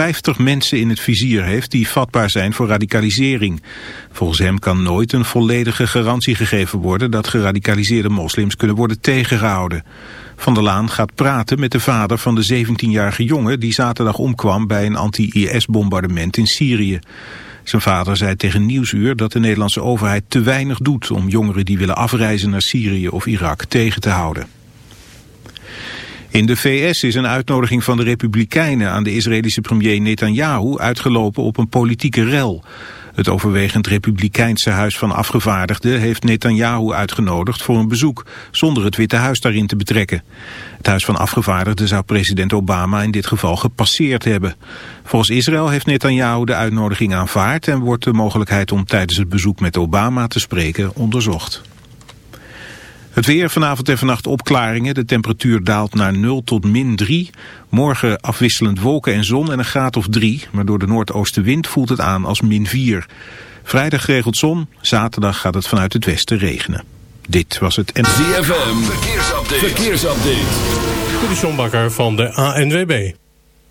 50 mensen in het vizier heeft die vatbaar zijn voor radicalisering. Volgens hem kan nooit een volledige garantie gegeven worden dat geradicaliseerde moslims kunnen worden tegengehouden. Van der Laan gaat praten met de vader van de 17-jarige jongen die zaterdag omkwam bij een anti-IS-bombardement in Syrië. Zijn vader zei tegen Nieuwsuur dat de Nederlandse overheid te weinig doet om jongeren die willen afreizen naar Syrië of Irak tegen te houden. In de VS is een uitnodiging van de Republikeinen aan de Israëlische premier Netanyahu uitgelopen op een politieke rel. Het overwegend Republikeinse Huis van Afgevaardigden heeft Netanyahu uitgenodigd voor een bezoek, zonder het Witte Huis daarin te betrekken. Het Huis van Afgevaardigden zou president Obama in dit geval gepasseerd hebben. Volgens Israël heeft Netanyahu de uitnodiging aanvaard en wordt de mogelijkheid om tijdens het bezoek met Obama te spreken onderzocht. Het weer vanavond en vannacht opklaringen. De temperatuur daalt naar 0 tot min 3. Morgen afwisselend wolken en zon en een graad of 3. Maar door de noordoostenwind voelt het aan als min 4. Vrijdag geregeld zon. Zaterdag gaat het vanuit het westen regenen. Dit was het... ZFM. Verkeersupdate. Verkeersupdate. De van de ANWB.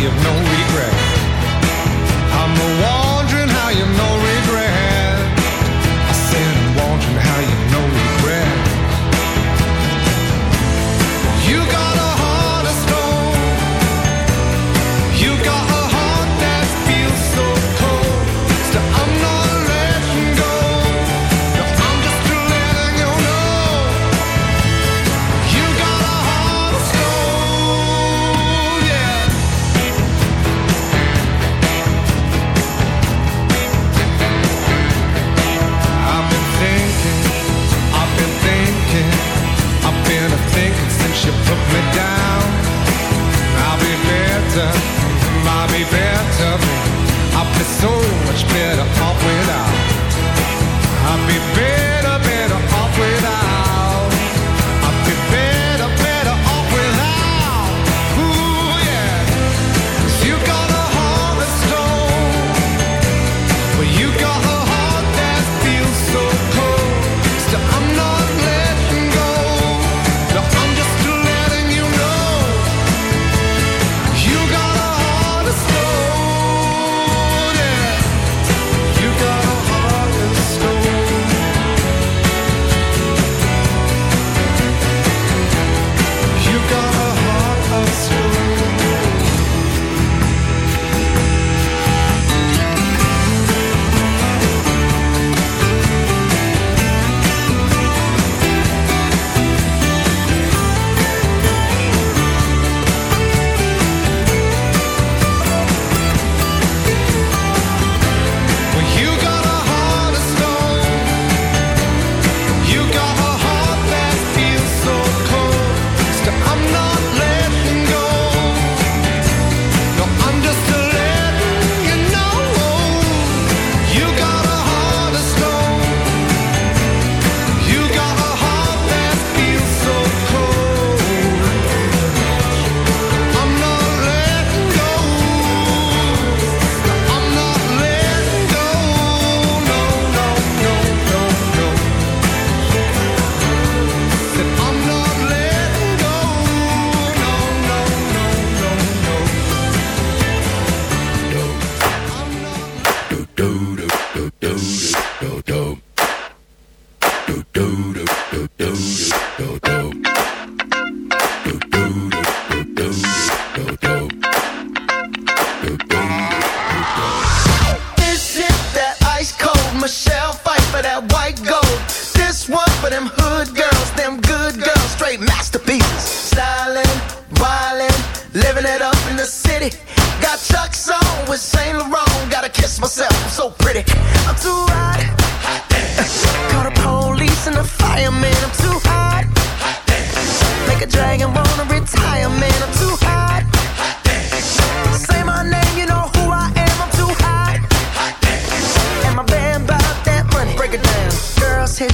you've no regret. Better, I'll be better, I'll be so much better off without. I'll be better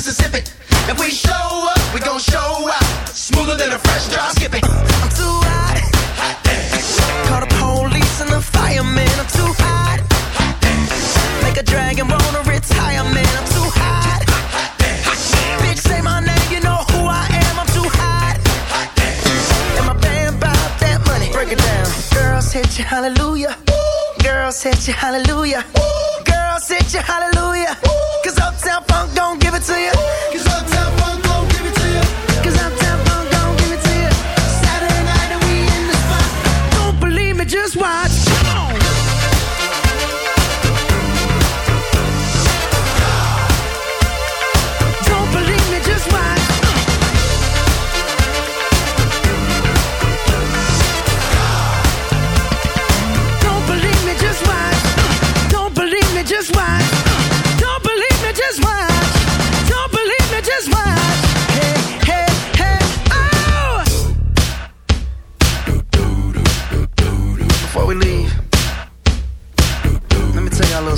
Mississippi. If we show up, we gon' show out. Smoother than a fresh drop. skipping. I'm too hot. hot Call the police and the firemen. I'm too hot. hot Make a dragon run a retirement. I'm too hot. hot Bitch, say my name, you know who I am. I'm too hot. hot And my band about that money. Break it down. Girls hit you, hallelujah. Ooh. Girls hit you, hallelujah. Ooh. Girls hit you, hallelujah. Ooh drunk, don't give it to you. Cause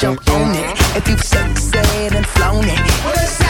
don't own it. If you've sexed and flown it.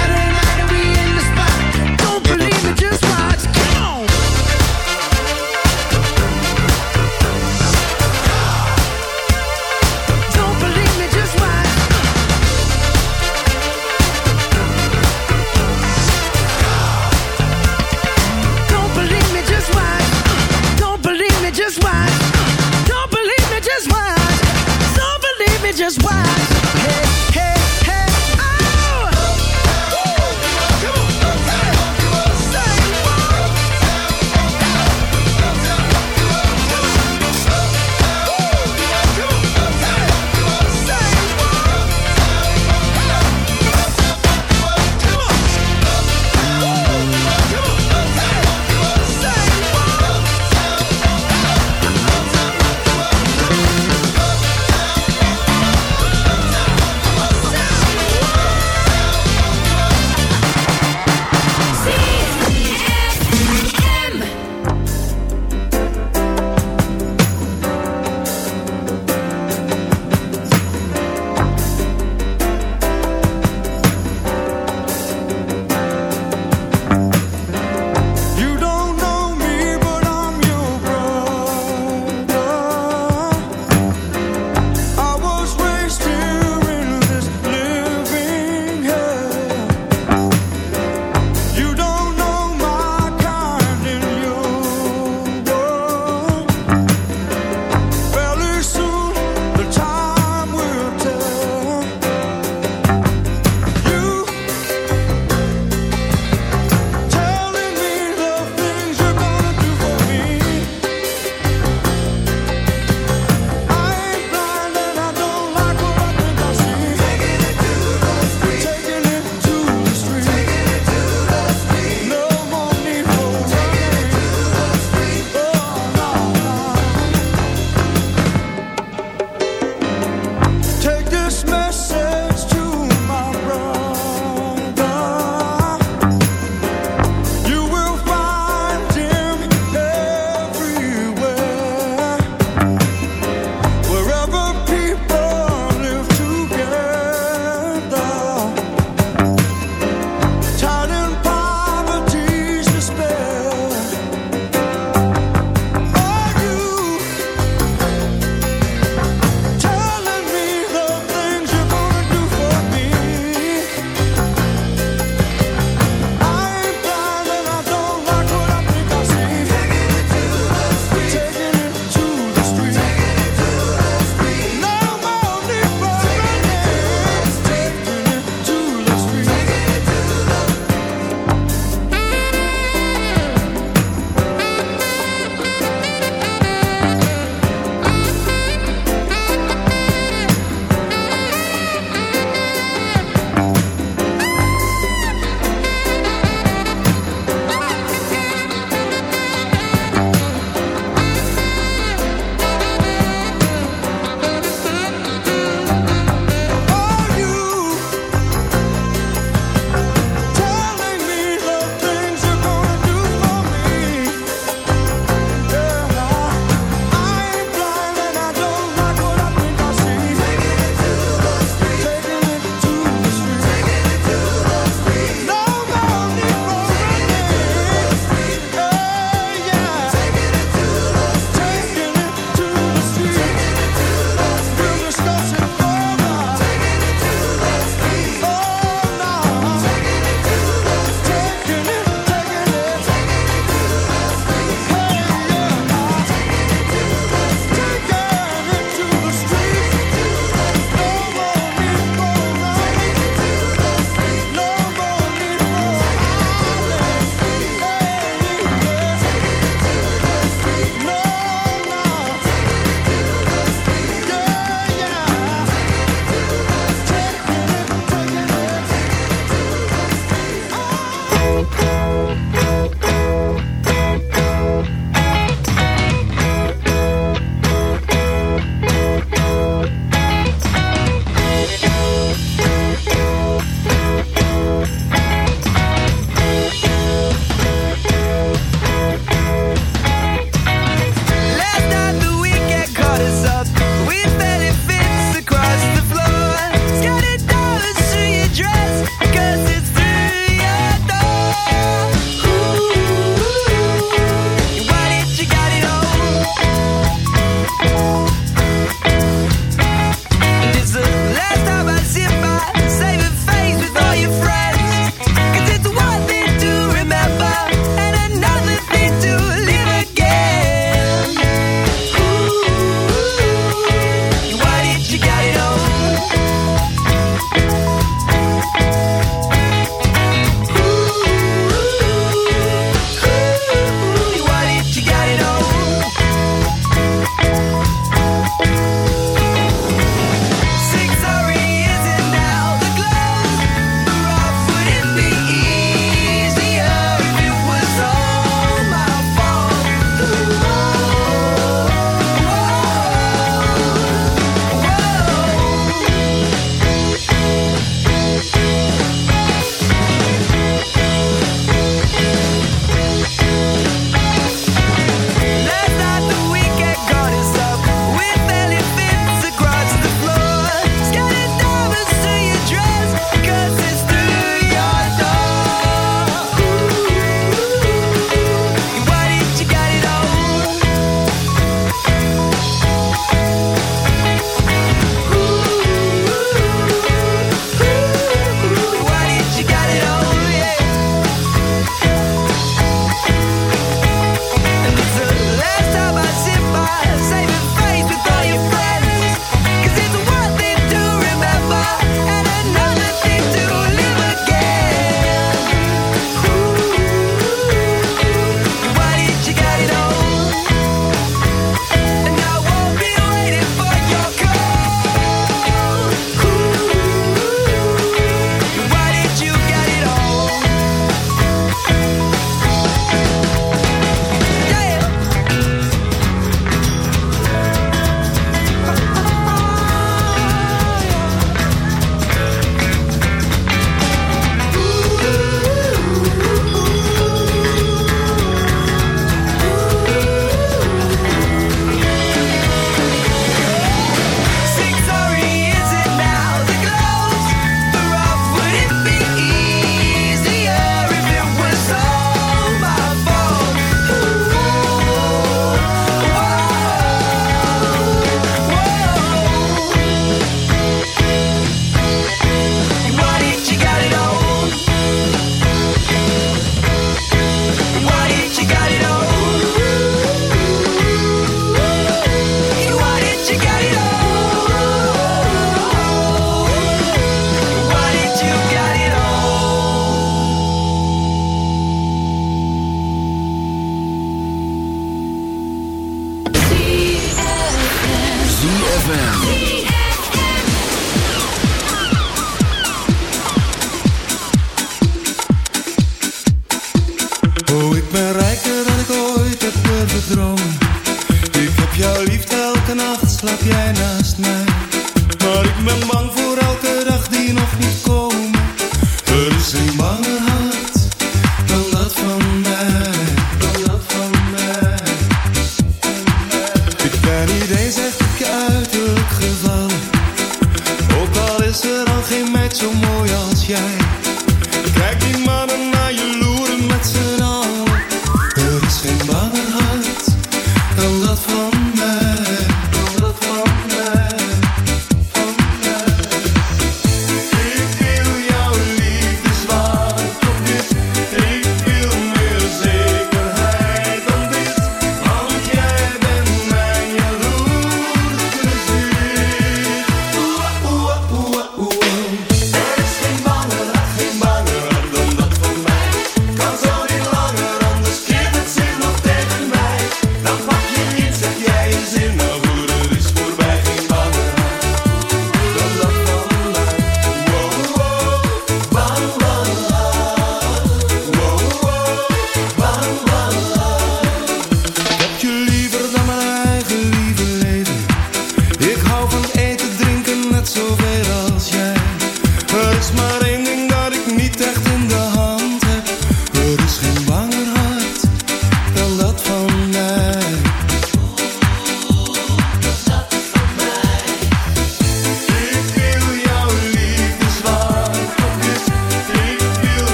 周末要起。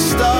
stop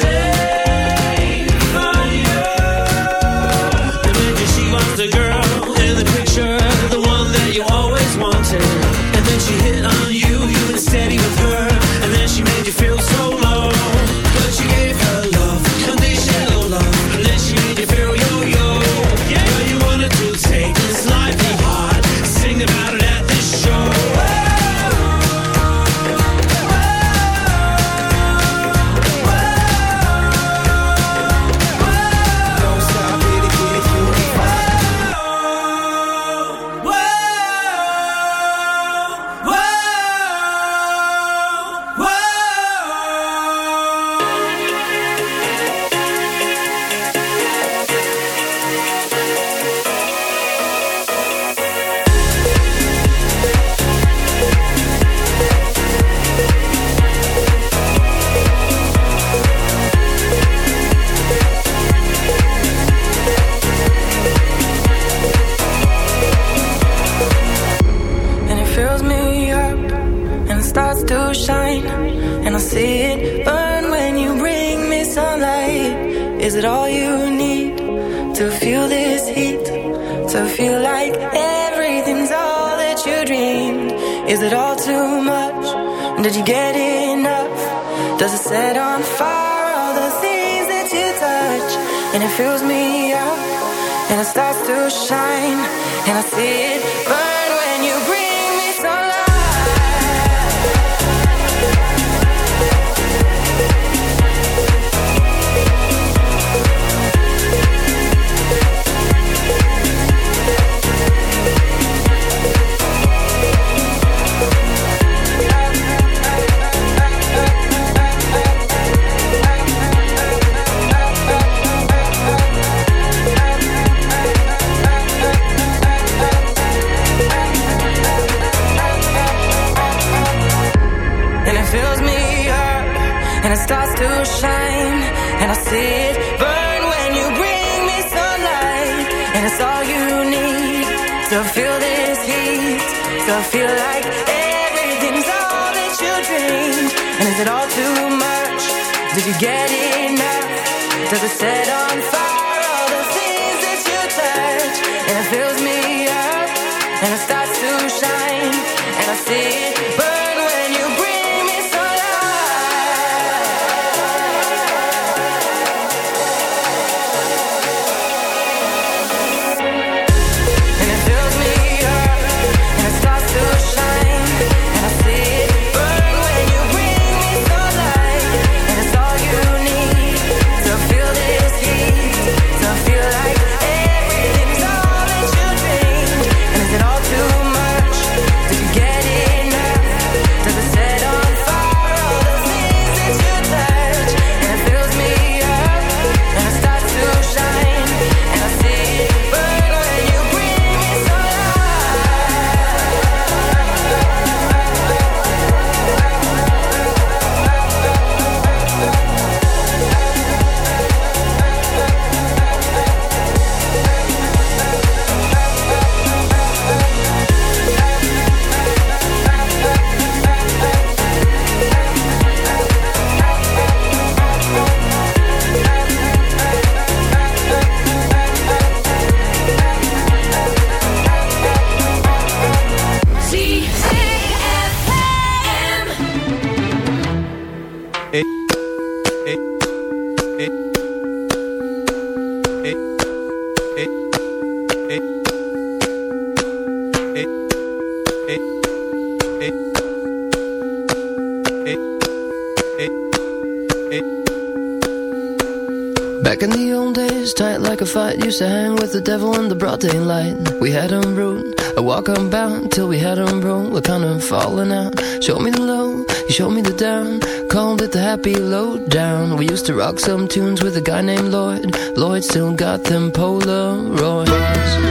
Back in the old days, tight like a fight, used to hang with the devil in the broad daylight. We had him rude, a walk on bound till we had him roll. We're kind of falling out. Show me the low, you showed me the down. Called it the happy low down. We used to rock some tunes with a guy named Lloyd. Lloyd still got them Polaroids.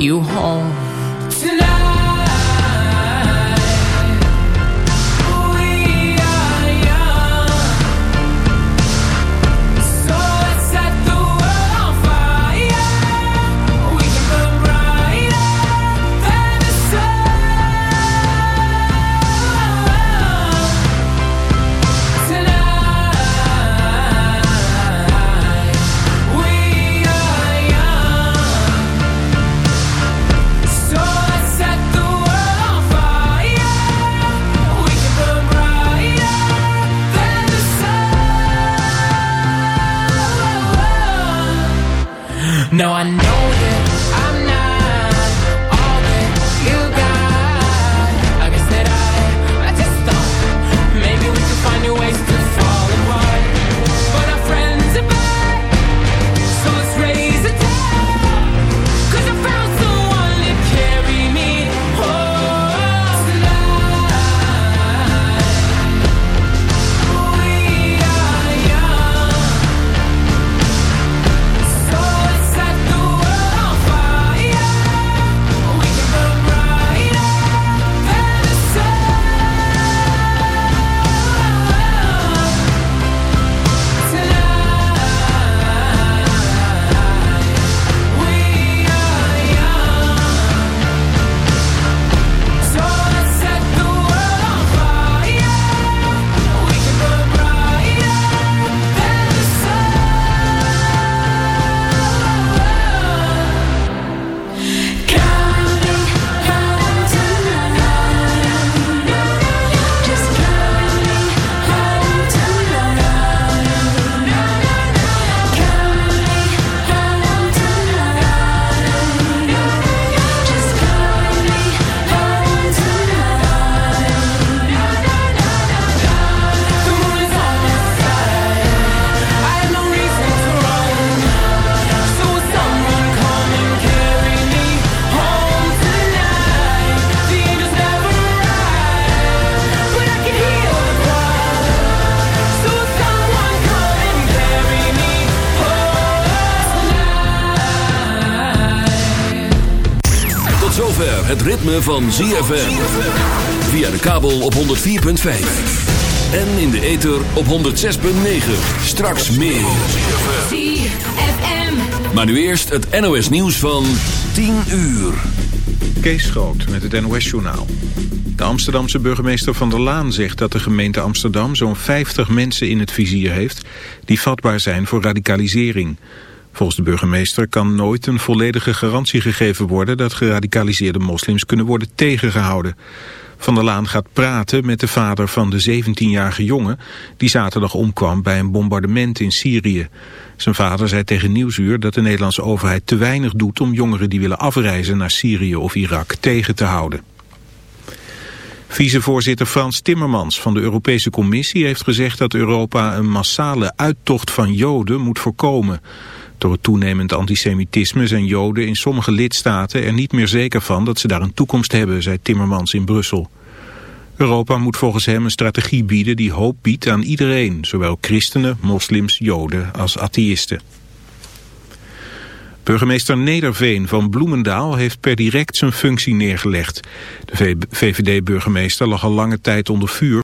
you home van ZFM. Via de kabel op 104.5. En in de ether op 106.9. Straks meer. Maar nu eerst het NOS nieuws van 10 uur. Kees Groot met het NOS-journaal. De Amsterdamse burgemeester Van der Laan zegt dat de gemeente Amsterdam zo'n 50 mensen in het vizier heeft die vatbaar zijn voor radicalisering. Volgens de burgemeester kan nooit een volledige garantie gegeven worden dat geradicaliseerde moslims kunnen worden tegengehouden. Van der Laan gaat praten met de vader van de 17-jarige jongen die zaterdag omkwam bij een bombardement in Syrië. Zijn vader zei tegen Nieuwsuur dat de Nederlandse overheid te weinig doet om jongeren die willen afreizen naar Syrië of Irak tegen te houden. Vicevoorzitter Frans Timmermans van de Europese Commissie heeft gezegd dat Europa een massale uittocht van Joden moet voorkomen. Door het toenemend antisemitisme zijn Joden in sommige lidstaten er niet meer zeker van dat ze daar een toekomst hebben, zei Timmermans in Brussel. Europa moet volgens hem een strategie bieden die hoop biedt aan iedereen, zowel christenen, moslims, joden als atheïsten. Burgemeester Nederveen van Bloemendaal heeft per direct zijn functie neergelegd. De VVD-burgemeester lag al lange tijd onder vuur